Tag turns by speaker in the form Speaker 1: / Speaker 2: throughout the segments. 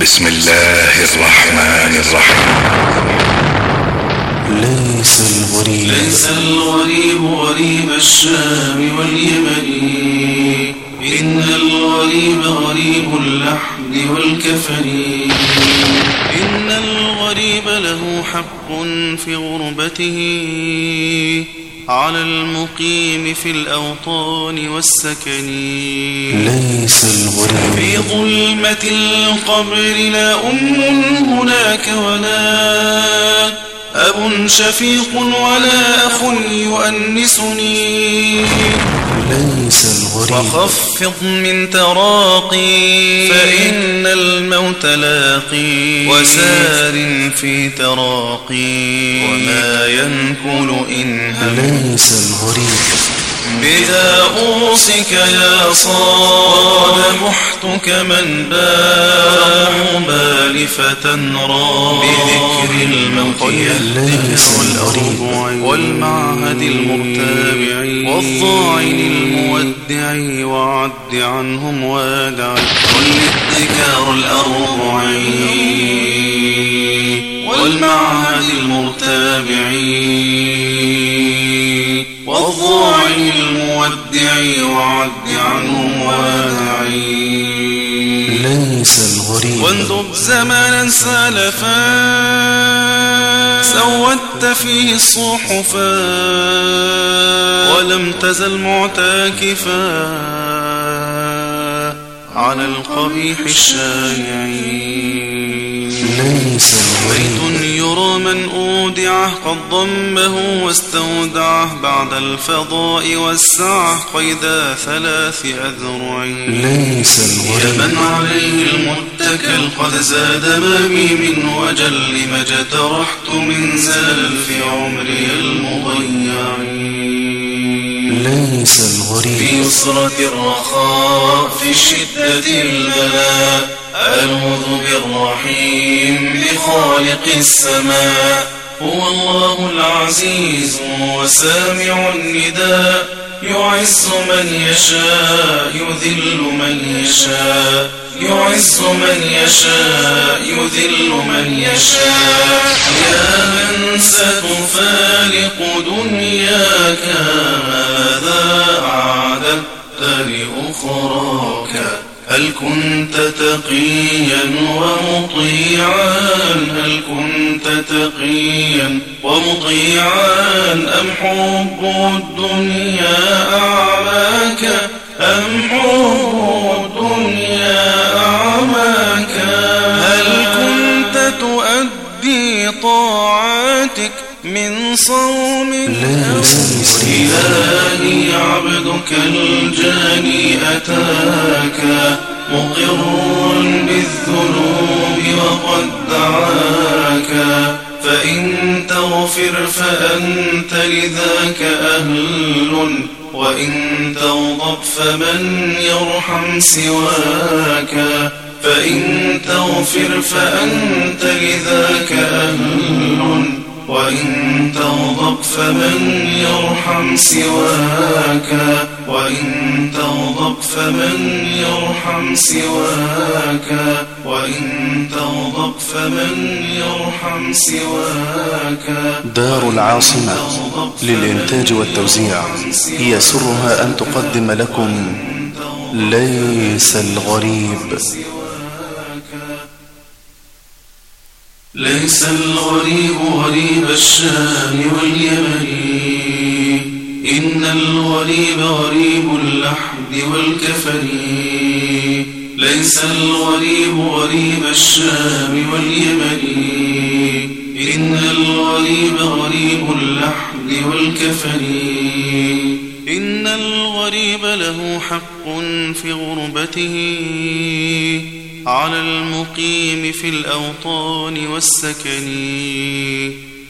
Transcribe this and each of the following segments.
Speaker 1: بسم الله الرحمن الرحيم.
Speaker 2: ليس الغريب.
Speaker 3: ليس الغريب غريب الشام واليمن. إن الغريب غريب اللحد والكفن. إن الغريب له حق في غربته. على المقيم في الأوطان والسكن
Speaker 2: ليس الغريب
Speaker 3: في ظلمة القبر لا أم هناك ولا أب شفيق ولا أخ يؤنسني.
Speaker 2: ليس الغريب.
Speaker 3: وخفض من تراقي. فإن الموت لاقي. وسار في تراقي. وما ينكل إن
Speaker 2: ليس الغريب.
Speaker 3: بذا أوصك يا صاد محتك من باه بالفة را بذكر الموت يهتز الأربع والمعهد المرتابع والضاعن المودع وعد عنهم وادع والادكار الأربع والمعهد المرتابع المودع وعد عنهم وادعي
Speaker 2: ليس الغريب
Speaker 3: واندب زمانا سالفا سودت فيه الصحفا ولم تزل معتكفا على القبيح الشايع
Speaker 2: ليس الغريب
Speaker 3: بيت يرى من أودعه قد ضمه واستودعه بعد الفضاء والسعة قيد ثلاث أذرع
Speaker 2: ليس
Speaker 3: يا
Speaker 2: الغريب
Speaker 3: من عليه المتكل قد زاد ما بي من وجل ما اجترحت من زلل في عمري المضيع
Speaker 2: ليس
Speaker 3: في
Speaker 2: الغريب
Speaker 3: يسرة الرخاء في شدة البلاء. ألوذ بالرحيم بخالق السماء. هو الله العزيز وسامع النداء. يعز من يشاء يذل من يشاء. يعز من يشاء يذل من يشاء. يا من ستفارق دنياك ماذا أعددت لأخراك. هل كنت تقيا ومطيعا؟ هل كنت تقيا ومطيعا؟ أم حب الدنيا أعماك؟ أم حب الدنيا أعماك؟ هل كنت تؤدي طاعاتك من صوم
Speaker 2: ليس
Speaker 3: إلهي عبدك الجاني أتاك مقر بالذنوب وقد دعاك. فإن تغفر فأنت لذاك أهل وإن تغضب فمن يرحم سواك. فإن تغفر فأنت لذاك أهل. وإن تغضب فمن يرحم سواك. وإن تغضب فمن يرحم سواك. وإن تغضب فمن يرحم سواك.
Speaker 2: دار العاصمة للإنتاج والتوزيع. هي سرها أن تقدم لكم ليس الغريب.
Speaker 3: ليس الغريب غريب الشام واليمن. إن الغريب غريب اللحد والكفن. ليس الغريب غريب الشام واليمن. إن الغريب غريب اللحد والكفن. إن الغريب له حق في غربته. على المقيم في الأوطان والسكن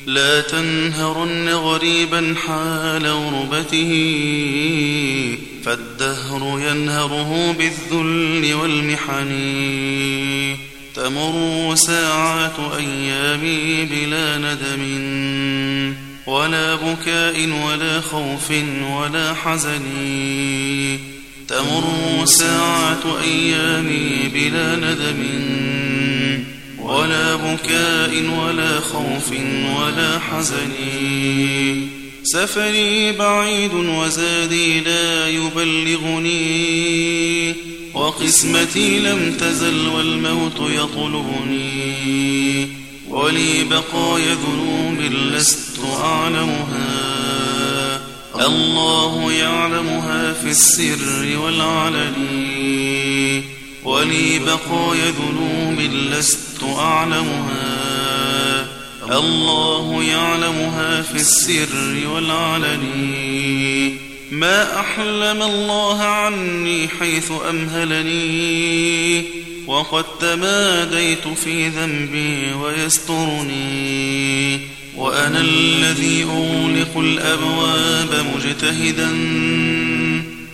Speaker 3: لا تنهرن غريبا حال غربته فالدهر ينهره بالذل والمحن. تمر ساعات أيامي بلا ندم. ولا بكاء ولا خوف ولا حزن. تمر ساعة أيامي بلا ندم ولا بكاء ولا خوف ولا حزن. سفري بعيد وزادي لا يبلغني وقسمتي لم تزل والموت يطلبني. ولي بقايا ذنوب لست أعلمها. الله يعلمها في السر والعلن. ولي بقايا ذنوب لست أعلمها. الله يعلمها في السر والعلن. ما أحلم الله عني حيث أمهلني. وقد تماديت في ذنبي ويسترني وأنا الذي أغلق الأبواب مجتهدا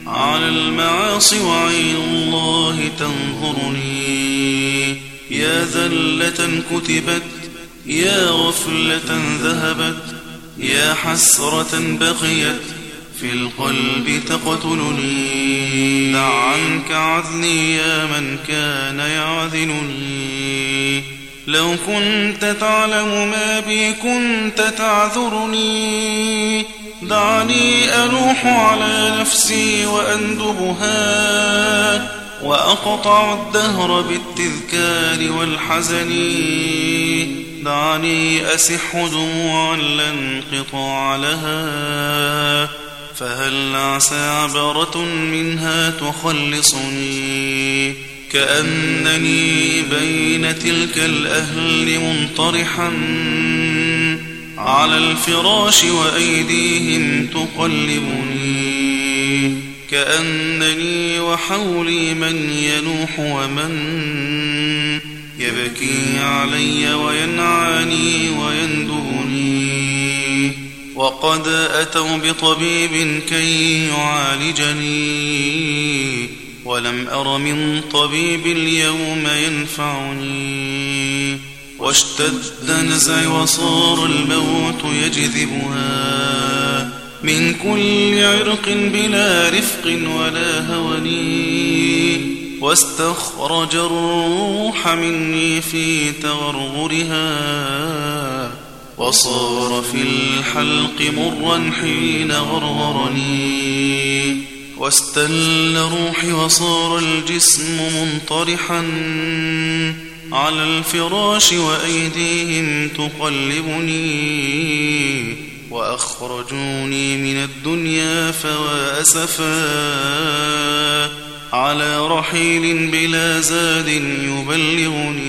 Speaker 3: على المعاصي وعين الله تنظرني. يا ذلة كتبت يا غفلة ذهبت يا حسرة بقيت في القلب تقتلني. دع عنك عذني يا من كان يعذلني لو كنت تعلم ما بي كنت تعذرني. دعني ألوح على نفسي وأندبها وأقطع الدهر بالتذكار والحزن. دعني أسح دموعا لا انقطاع لها. فهل عسى عبرة منها تخلصني؟ كأنني بين تلك الأهل منطرحا على الفراش وأيديهم تقلبني. كأنني وحولي من ينوح ومن يبكي علي وينعاني ويندبني وقد أتوا بطبيب كي يعالجني. ولم أر من طبيب اليوم ينفعني. واشتد نزعي وصار الموت يجذبها. من كل عرق بلا رفق ولا هوني. واستخرج الروح مني في تغرغرها. وصار في الحلق مرا حين غرغرني. واستل روحي وصار الجسم منطرحا على الفراش وأيديهم تقلبني وأخرجوني من الدنيا فوا أسفا على رحيل بلا زاد يبلغني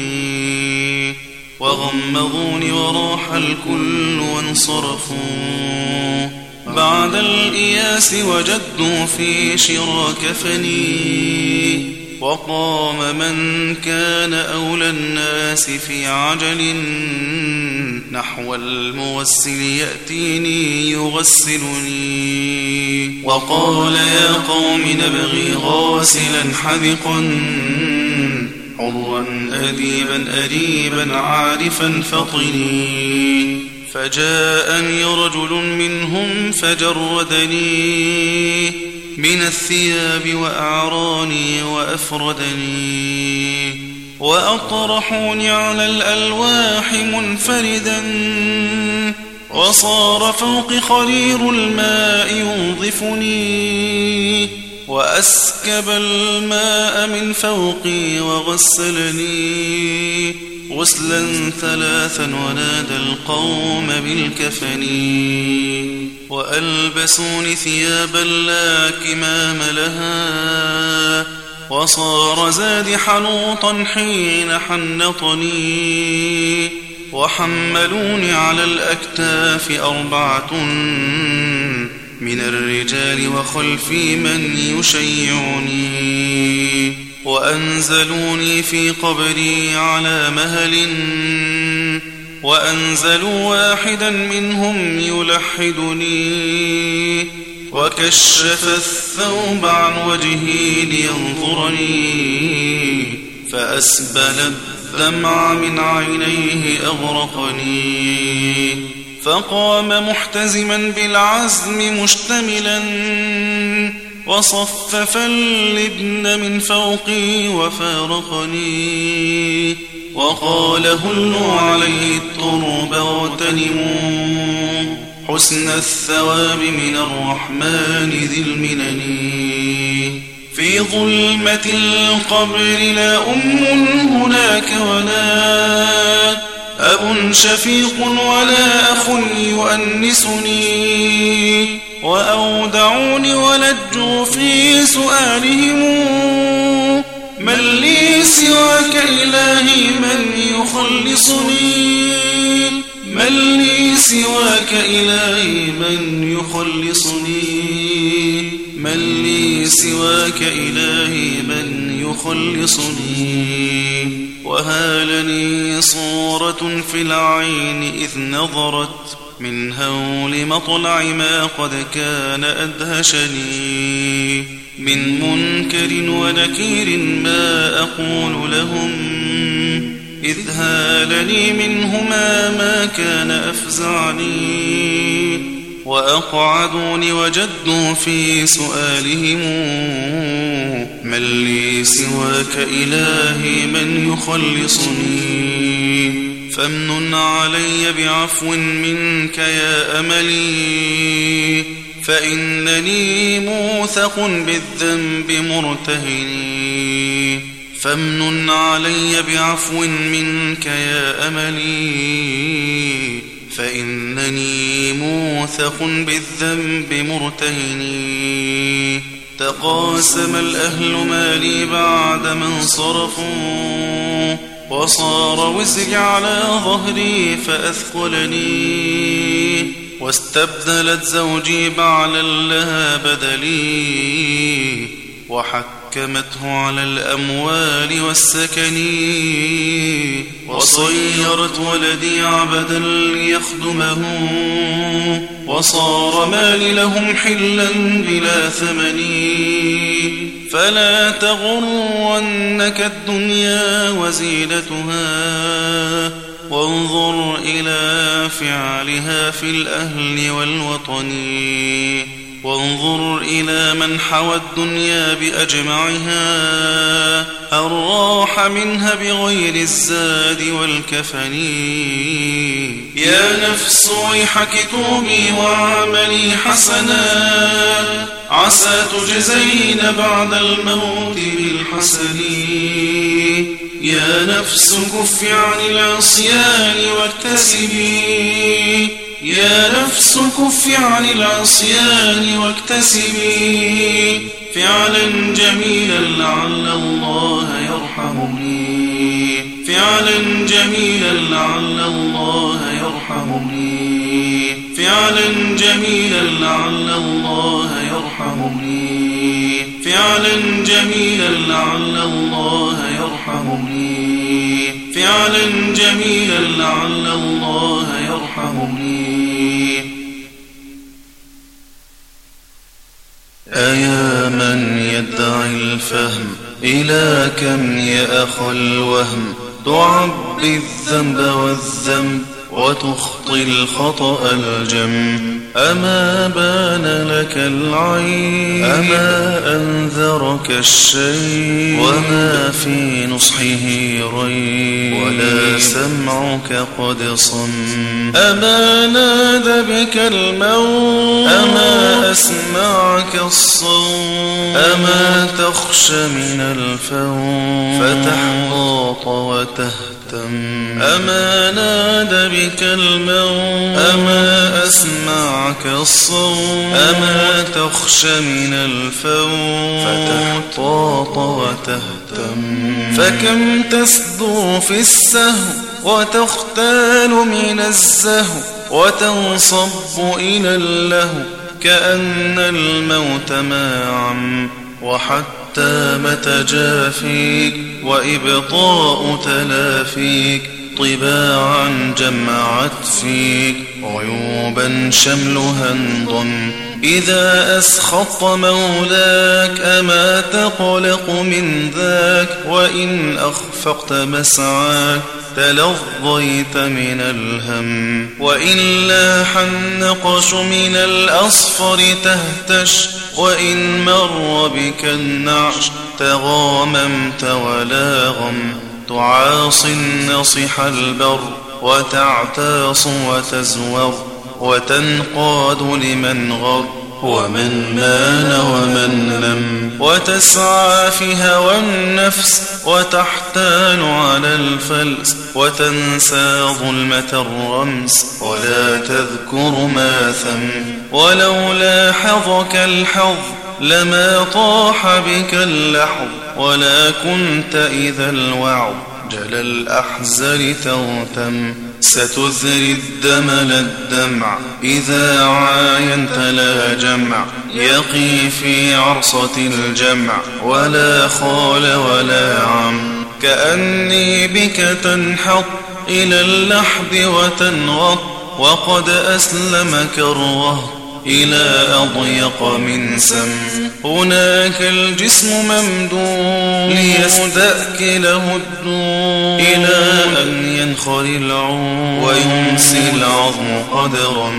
Speaker 3: وغمضوني وراح الكل وانصرفوا بعد الإياس وجدوا في شرى كفني وقام من كان أولى الناس في عجل نحو الموسل يأتيني يغسلني وقال يا قوم نبغي غاسلا حذقا حرا أديبا أريبا عارفا فطني فجاءني رجل منهم فجردني من الثياب وأعراني وأفردني وأطرحوني على الألواح منفردا وصار فوق خرير الماء ينظفني وأسكب الماء من فوقي وغسلني غسلا ثلاثا ونادى القوم بالكفن وألبسوني ثيابا لا كمام لها وصار زاد حنوطا حين حنطني وحملوني على الأكتاف أربعة من الرجال وخلفي من يشيعني وأنزلوني في قبري على مهل وأنزلوا واحدا منهم يلحدني وكشف الثوب عن وجهي لينظرني فأسبل الدمع من عينيه أغرقني فقام محتزما بالعزم مشتملا وصفف اللبن من فوقي وفارقني وقال هلوا عليه الترب واغتنموا حسن الثواب من الرحمن ذي المنن. في ظلمة القبر لا أم هناك ولا أب شفيق ولا أخ يؤنسني. وأودعوني ولجوا في سؤالهم من لي سواك إلهي من يخلصني؟ من لي سواك إلهي من يخلصني؟ من لي سواك إلهي من يخلصني؟ وهالني صورة في العين إذ نظرت من هول مطلع ما قد كان أدهشني. من منكر ونكير ما أقول لهم. إذ هالني منهما ما كان أفزعني. وأقعدوني وجدوا في سؤالهم. من لي سواك إلهي من يخلصني؟ فامن علي بعفو منك يا أملي فإنني موثق بالذنب مرتهني فامن علي بعفو منك يا أملي فإنني موثق بالذنب مرتهني تقاسم الأهل مالي بعد من صرفوا. وصار وزري على ظهري فأثقلني. واستبدلت زوجي بعلا لها بدلي وحكمته على الأموال والسكن وصيرت ولدي عبدا ليخدمه وصار مالي لهم حلا بلا ثمن. فلا تغرنك الدنيا وزينتها وانظر إلى فعلها في الأهل والوطن. وانظر إلى من حوى الدنيا بأجمعها الراح منها بغير الزاد والكفن. يا نفس ويحك توبي وعملي حسنا عسى تجزين بعد الموت بالحسن. يا نفس كف عن العصيان واكتسبي يا نفس كف عن العصيان واكتسبي فعلا جميلا لعل الله يرحمني. فعلا جميلا لعل الله يرحمني. فعلا جميلا لعل الله يرحمني. فعلا جميلا لعل الله يرحمني. فعلا جميلا لعل الله يرحمني.
Speaker 4: أيا من يدعي الفهم إلى كم يا أخ الوهم؟ تعبي الذنب والذنب. وتخطي الخطأ الجم. أما بان لك العين أما أنذرك الشيء وما في نصحه ريب. ولا سمعك قد صم. أما نادى بك الموت أما أسمعك الصوت أما تخشى من الفوت. فتحبط وتهتم أما نادى بك الموت أما أسمعك الصوت أما تخشى من الفوت فتحتاط وتهتم. فكم تسدو في السهو وتختال من الزهو وتنصب إلى اللهو كأن الموت ما عم وحتى متى جافيك وإبطاء تلافيك طباعا جمعت فيك عيوبا شملها انضم إذا أسخط مولاك أما تقلق من ذاك وإن أخفقت مسعاك تلظيت من الهم وإن لاح النقش من الأصفر تهتش وإن مر بك النعش تغاممت ولا غم.
Speaker 3: وتعاصي النصح البر وتعتاص وتزور وتنقاد لمن غر. ومن مان ومن لم وتسعى في هوى النفس وتحتال على الفلس وتنسى ظلمة الرمس ولا تذكر ما ثم. ولولا حظك الحظ لما طاح بك اللحظ ولا كنت إذا الوعظ جل الأحزر توتم ستثري الدم للدمع. إذا عاينت لا جمع. يقي في عرصة الجمع. ولا خال ولا عم. كأني بك تنحط إلى اللحد وتنغط. وقد أسلمك الرهط إلى أضيق من سم. هناك الجسم ممدود ليستأكله الدود. إلى أن ينخر العود ويمسي العظم قدرا.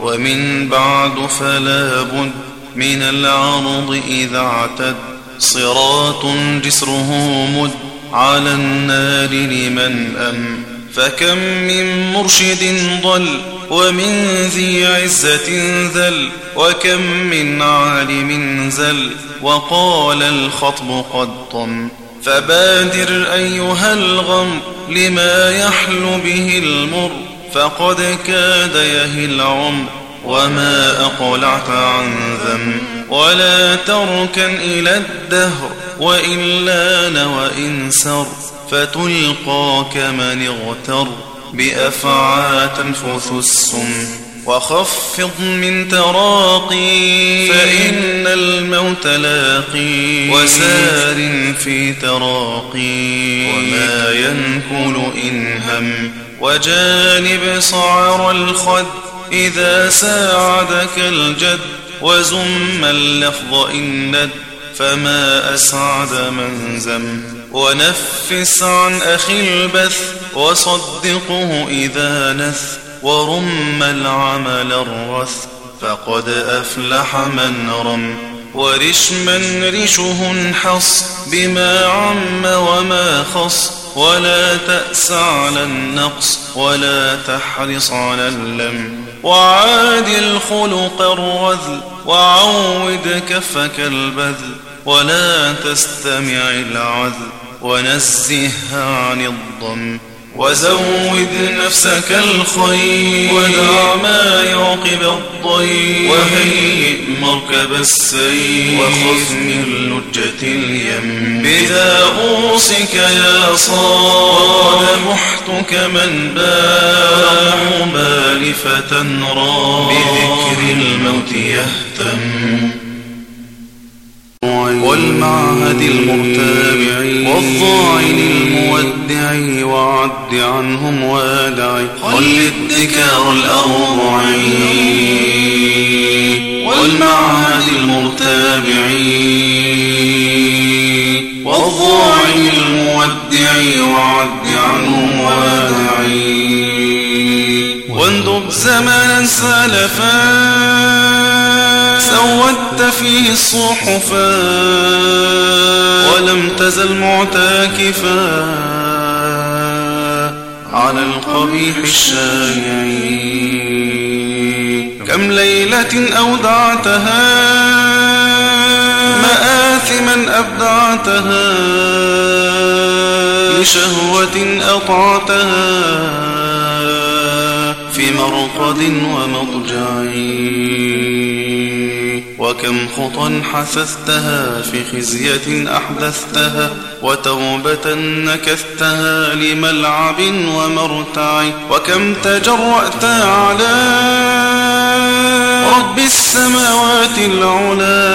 Speaker 3: ومن بعد فلا بد من العرض إذا اعتد. صراط جسره مد على النار لمن أم. فكم من مرشد ضل ومن ذي عزة ذل وكم من عالم زل وقال الخطب قد طم فبادر أيها الغم لما يحل به المر فقد كاد يهي العمر وما أقلعت عن ذم ولا تركن إلى الدهر وإلا وإن سر فتلقى كمن اغتر بأفعى تنفث السم وخفض من تراقي فإن الموت لاقي وسار في تراقي وما ينكل إن هم وجانب صعر الخد إذا ساعدك الجد وزم اللفظ إن ند فما أسعد من زم ونفس عن أخي البث وصدقه إذا نث ورم العمل الرث فقد أفلح من رم ورش من رشه انحص بما عم وما خص ولا تأس على النقص ولا تحرص على اللم وعاد الخلق الرذل وعود كفك البذل ولا تستمع العذل ونزهها عن الضم وزود نفسك الخير ودع ما يعقب الضير وهيئ مركب السير وخذ من لجة اليم بذا أوصك يا صار وقد محتك من باع بالفة را بذكر الموت يهتم والمعهد المرتابع والضاعن المودع وعد عنهم وادع خل الذكار الأربع والمعهد المرتابع والضاعن المودع وعد عنهم وادع واندب زمانا سلفا فيه الصحفا ولم تزل معتاكفا على القبيح الشايع كم ليلة أودعتها مآثما أبدعتها لشهوة أطعتها في مرقد ومضجع وكم خطا حثثتها في خزية أحدثتها وتوبة نكثتها لملعب ومرتع وكم تجرأت على رب السماوات العلا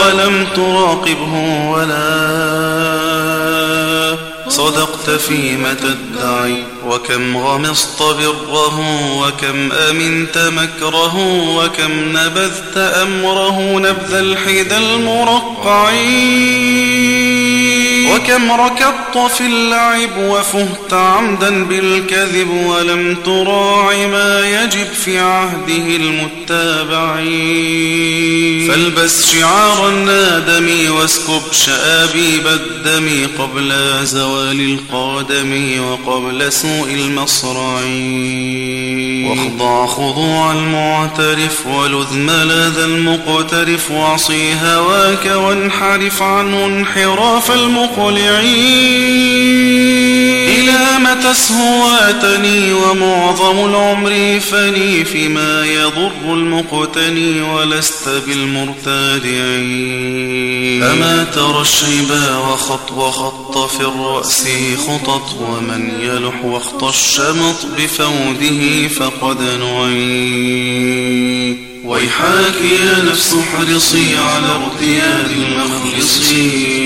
Speaker 3: ولم تراقبه ولا صدقت فيما تدعي. وكم غمصت بره وكم أمنت مكره وكم نبذت أمره نبذ الحدى المرقع وكم ركضت في اللعب وفهت عمدا بالكذب ولم تراع ما يجب في عهده المتابعين. فالبس شعار النادم واسكب شآبيب الدم قبل زوال القادم وقبل سوء المصرعين. واخضع خضوع المعترف ولذ ملاذ المقترف واعصي هواك وانحرف عنه انحراف المقلعين إلى متى سهواتني ومعظم العمر فني فيما يضر المقتني ولست بالمرتادعين. أما ترى الشيبا وخط وخط في الرأس خطط ومن يلح وخط الشمط بفوده فقد نعي ويحاك يا نفس احرصي على ارتياد المخلصين.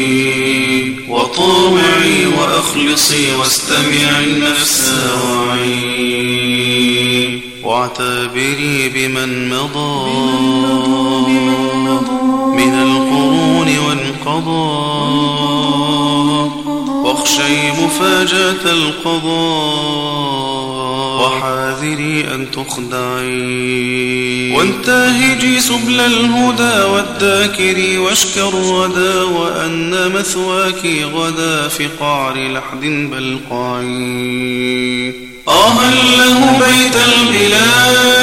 Speaker 3: وطاوعي وأخلصي واستمعي النفس وعي. واعتبري بمن مضى. من القرون وانقضى. واخشي مفاجأة القضاء. وحاذري أن تخدعي. وانتهجي سبل الهدى والذاكر واشك الردى وأن مثواك غدا في قعر لحد بلقاعي. آه له بيت البلاد؟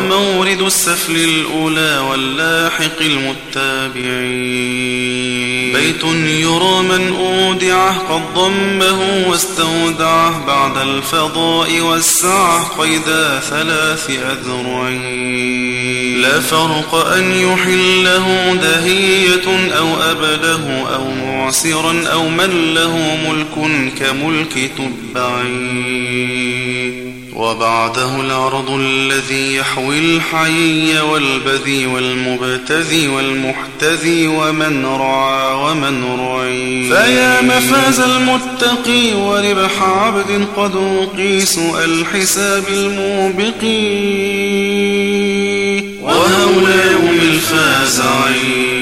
Speaker 3: ومورد السفل الأولى واللاحق المتابعين. بيت يرى من أودعه قد ضمه واستودعه بعد الفضاء والسعة قيد ثلاث أذرعين. لا فرق أن يحله دهية أو أبده أو معسرا أو من له ملك كملك تبعين. وبعده العرض الذي يحوي الحي والبذي والمبتذي والمحتذي ومن رعى ومن رعي. فيا مفاز المتقي وربح عبد قد وقي سوء الحساب الموبقي وهول يوم الفازعين.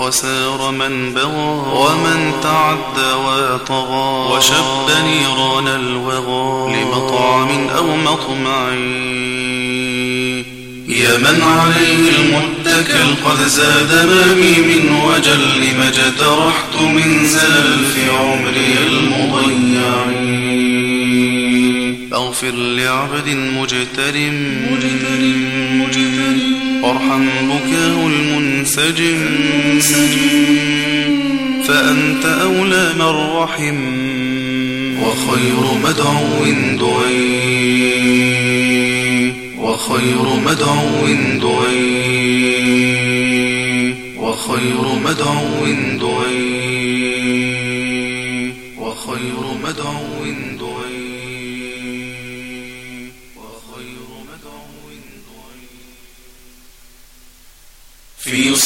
Speaker 3: ويا خسار من بغى ومن تعدى وطغى وشب نيران الوغى لمطعم أو مطمع يا من عليه المتكل قد زاد مامي من وجل ما اجترحت من زلل في عمري المضيع أغفر لعبد مجترم مجترم مجترم. وارحم بكاه المنسجم فأنت أولى من رحم وخير مدعو دعي. وخير مدعو دعي. وخير مدعو دعي. وخير مدعو دعي.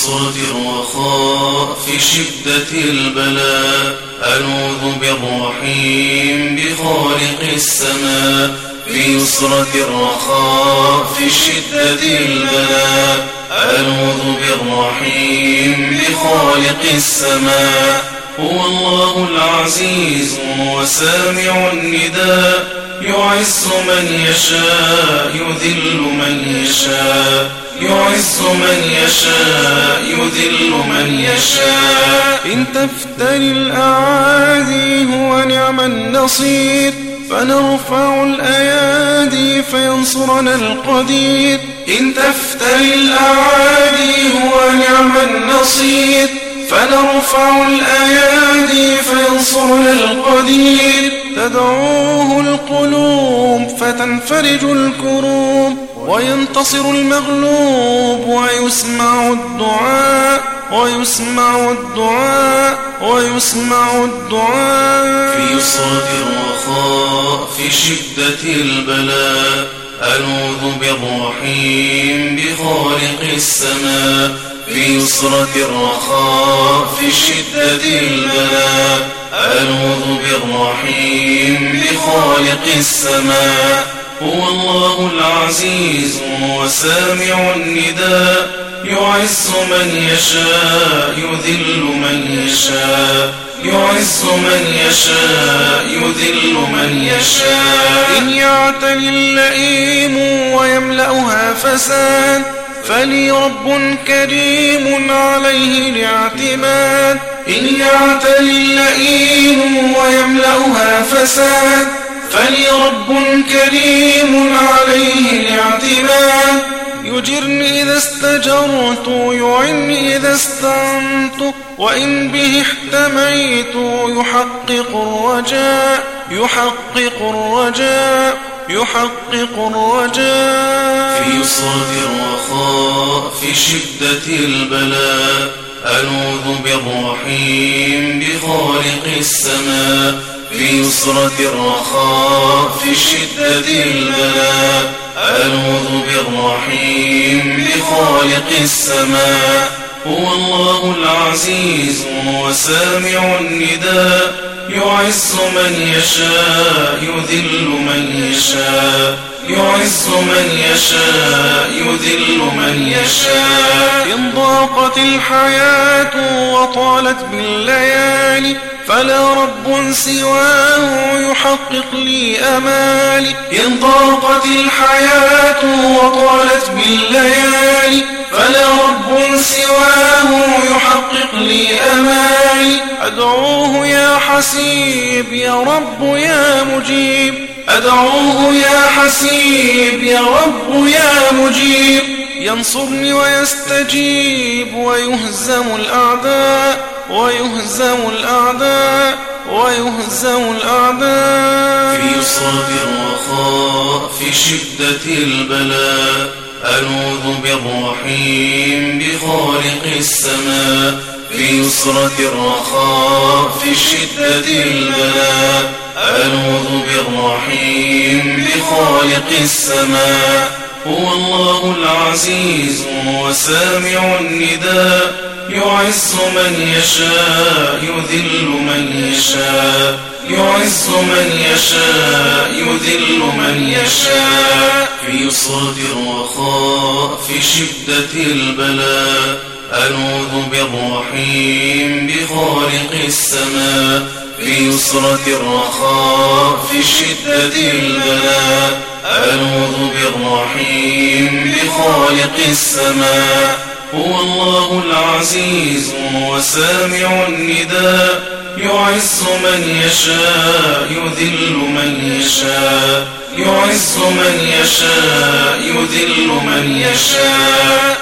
Speaker 3: في يسرة الرخاء في شدة البلاء. ألوذ بالرحيم بخالق السماء. في يسرة الرخاء في شدة البلاء. ألوذ بالرحيم بخالق السماء. هو الله العزيز وسامع النداء. يعز من يشاء يذل من يشاء. يعز من يشاء يذل من يشاء. إن تفتري الأعادي هو نعم النصير. فنرفع الأيادي فينصرنا القدير. إن تفتري الأعادي هو نعم النصير. فنرفع الأيادي فينصرنا القدير. تدعوه القلوب فتنفرج الكروب. وينتصر المغلوب ويسمع الدعاء ويسمع الدعاء ويسمع الدعاء. في يسرة الرخاء في شدة البلاء ألوذ بالرحيم بخالق السماء. في يسرة الرخاء في شدة البلاء ألوذ بالرحيم بخالق السماء. هو الله العزيز وسامع النداء يعز من يشاء يذل من يشاء يعز من يشاء يذل من يشاء.
Speaker 4: إن يعتل اللئيم ويملأها فساد فلي رب كريم عليه الاعتماد.
Speaker 3: إن يعتل اللئيم ويملأها فساد فلي رب كريم عليه الاعتماد
Speaker 4: يجرني إذا استجرت يعني إذا استعنت. وإن به احتميت يحقق الرجاء. يحقق الرجاء. يحقق الرجاء.
Speaker 3: في يسرة الرخاء في شدة البلاء. ألوذ بالرحيم بخالق السماء. في يسرة الرخاء في شدة البلاء. ألوذ بالرحيم بخالق السماء. هو الله العزيز وسامع النداء. يعز من يشاء يذل من يشاء. يعز من يشاء يذل من يشاء.
Speaker 4: إن ضاقت الحياة وطالت بالليالي فلا رب سواه يحقق لي أمالي.
Speaker 3: إن ضاقت الحياة وطالت بالليالي فلا رب سواه يحقق لي أمالي.
Speaker 4: أدعوه يا حسيب يا رب يا مجيب.
Speaker 3: أدعوه يا حسيب يا رب يا مجيب.
Speaker 4: ينصرني ويستجيب ويهزم الأعداء ويهزم الأعداء ويهزم الأعداء.
Speaker 3: في يسرة الرخاء في شدة البلاء. ألوذ بالرحيم بخالق السماء في يسرة الرخاء في شدة البلاء ألوذ بالرحيم بخالق السماء هو الله العزيز وسامع النداء. يعز من يشاء يذل من يشاء. يعز من يشاء يذل من يشاء. في يسرة الرخاء في شدة البلاء. ألوذ بالرحيم بخالق السماء. في يسرة الرخاء في شدة البلاء. ألوذ بالرحيم بخالق السماء. هو الله العزيز وسامع النداء. يعز من يشاء يذل من يشاء. يعز من يشاء يذل من يشاء.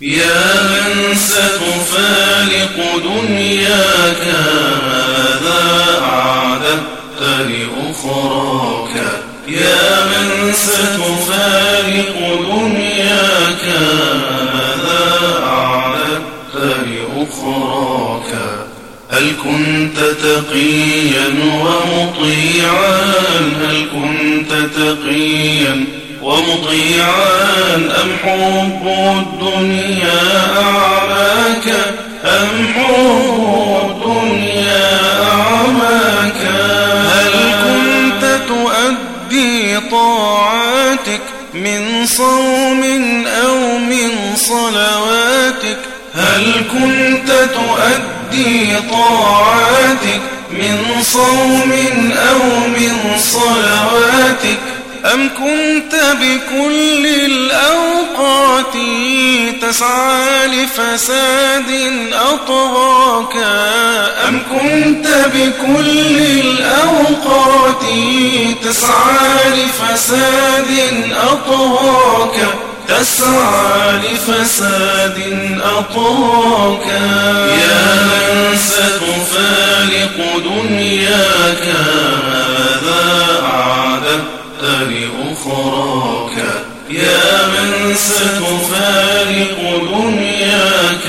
Speaker 3: يا من ستفارق دنياك ومطيعا أم حب الدنيا أعماك؟ أم حب الدنيا أعماك؟
Speaker 4: هل كنت تؤدي طاعاتك من صوم أو من صلواتك؟
Speaker 3: هل كنت تؤدي طاعاتك من صوم أو من صلواتك؟
Speaker 4: أم كنت بكل الأوقات تسعى لفساد أطغاك
Speaker 3: أم كنت بكل الأوقات تسعى لفساد أطغاك تسعى لفساد أطغاك يا من ستفارق دنياك. أعددت لأخراك يا من ستفارق دنياك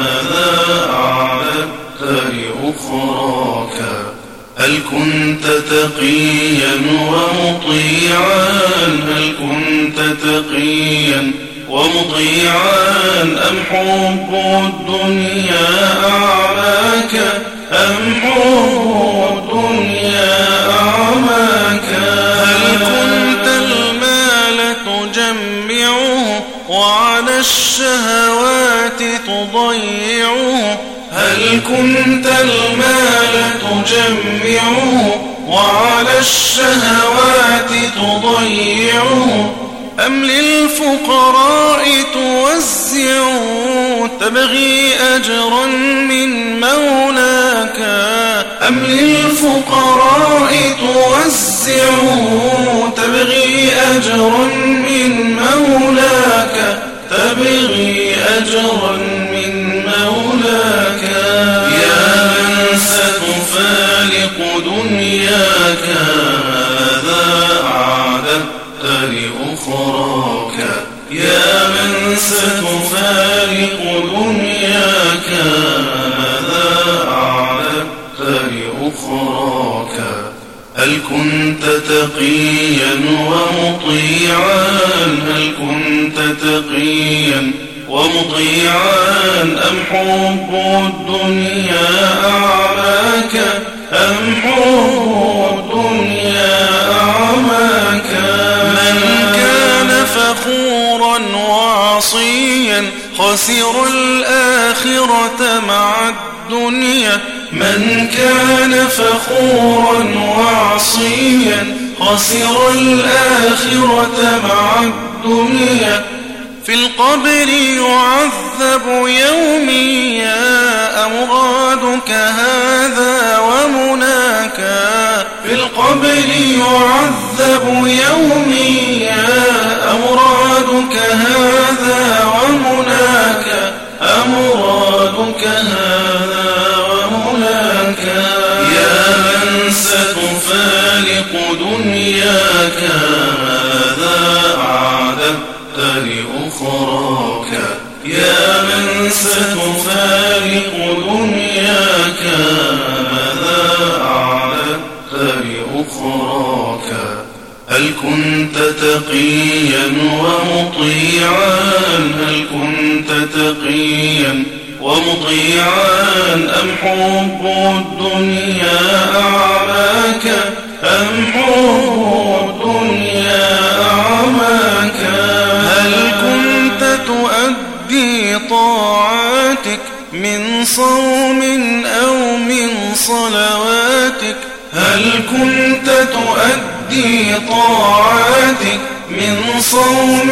Speaker 3: ماذا أعددت لأخراك؟ هل كنت تقيا ومطيعا؟ هل كنت تقيا ومطيعا؟ أم حب الدنيا أعماك أم حب
Speaker 4: الشهوات تضيعه؟
Speaker 3: هل كنت المال تجمعه؟ وعلى الشهوات تضيعه؟
Speaker 4: أم للفقراء توزع؟ تبغي أجرا من مولاك؟
Speaker 3: أم للفقراء توزع؟ تبغي أجرا كنت تقيا ومطيعا هل كنت تقيا ومطيعا؟ أم حب الدنيا أعماك؟ أم حب الدنيا أعماك؟
Speaker 4: من كان فخورا وعصيا خسر الآخرة مع الدنيا.
Speaker 3: من كان فخورا وعصيا خسر الآخرة مع الدنيا
Speaker 4: في القبر يعذب يوميا أمرادك هذا ومناك
Speaker 3: في القبر يعذب يوميا أمرادك هذا كنت تقيا ومطيعا هل كنت تقيا ومطيعا؟ أم حب الدنيا أعماك؟ أم حب الدنيا أعماك؟
Speaker 4: هل كنت تؤدي طاعاتك من صوم أو من صلواتك
Speaker 3: طاعاتك من صوم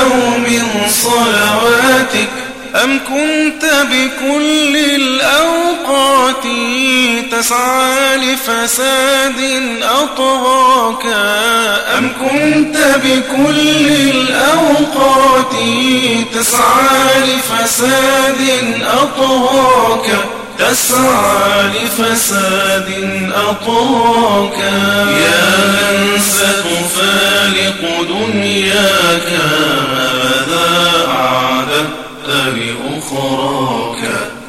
Speaker 3: أو من صلواتك
Speaker 4: أم كنت بكل الأوقات تسعى لفساد أطغاك؟
Speaker 3: أم كنت بكل الأوقات تسعى لفساد أطغاك؟ تسعى لفساد أطغاك يا من ستفارق دنياك هذا أعددت لأخراك.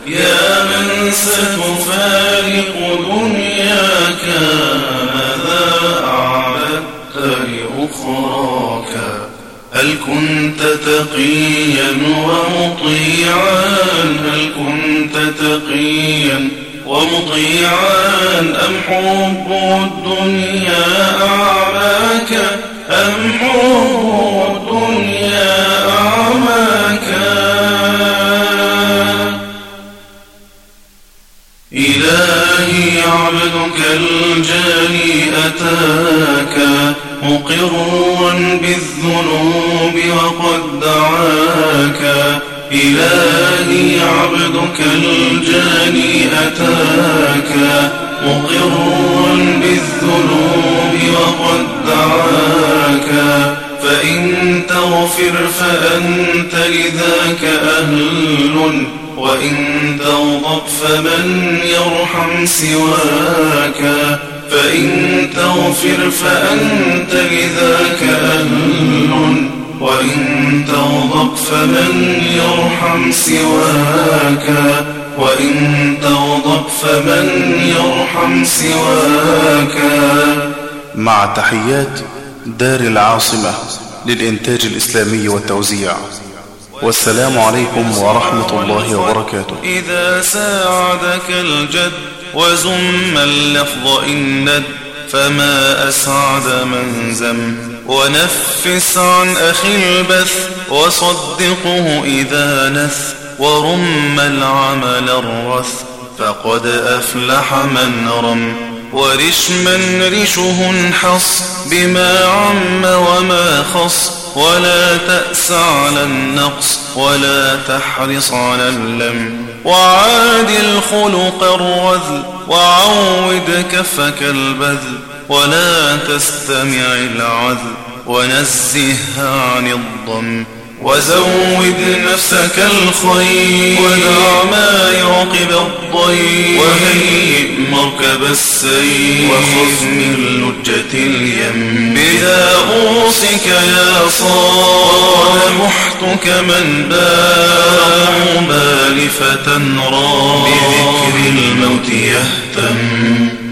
Speaker 3: يا من ستفارق دنياك هذا أعددت لأخراك. هل كنت تقيا ومطيعا؟ هل كنت تقيا ومطيعا؟ أم حب الدنيا أعماك أم حب تغفر فأنت لذاك أهل وإن تغضب فمن يرحم سواك فإن تغفر فأنت لذاك أهل وإن تغضب فمن يرحم سواك وإن تغضب فمن يرحم سواك
Speaker 2: مع تحيات دار العاصمة. للإنتاج الإسلامي والتوزيع. والسلام عليكم ورحمة الله وبركاته.
Speaker 3: إذا ساعدك الجد وزم اللفظ إن ند فما أسعد من زم. ونفس عن أخي البث وصدقه إذا نث. ورم العمل الرث فقد أفلح من رم. ورش من رشه انحص بما عم وما خص. ولا تأس على النقص ولا تحرص على اللم. وعاد الخلق الرذل وعود كفك البذل. ولا تستمع العذل ونزهها عن الضم. وزود نفسك الخير ودع ما يعقب الضير وهيئ مركب السير وخذ من لجة اليم بداغوسك يا صار محتك من بار بالفة را بذكر الموت يهتم